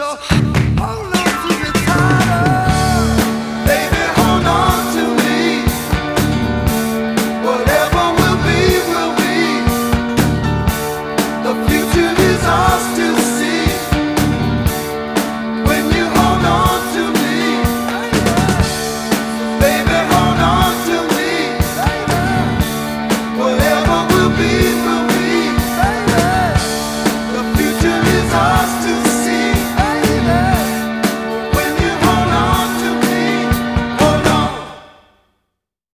so hold on to. Baby, hold on to me. Whatever will be, will be. The future is ours to see. When you hold on to me, baby, hold on to me. Whatever will be.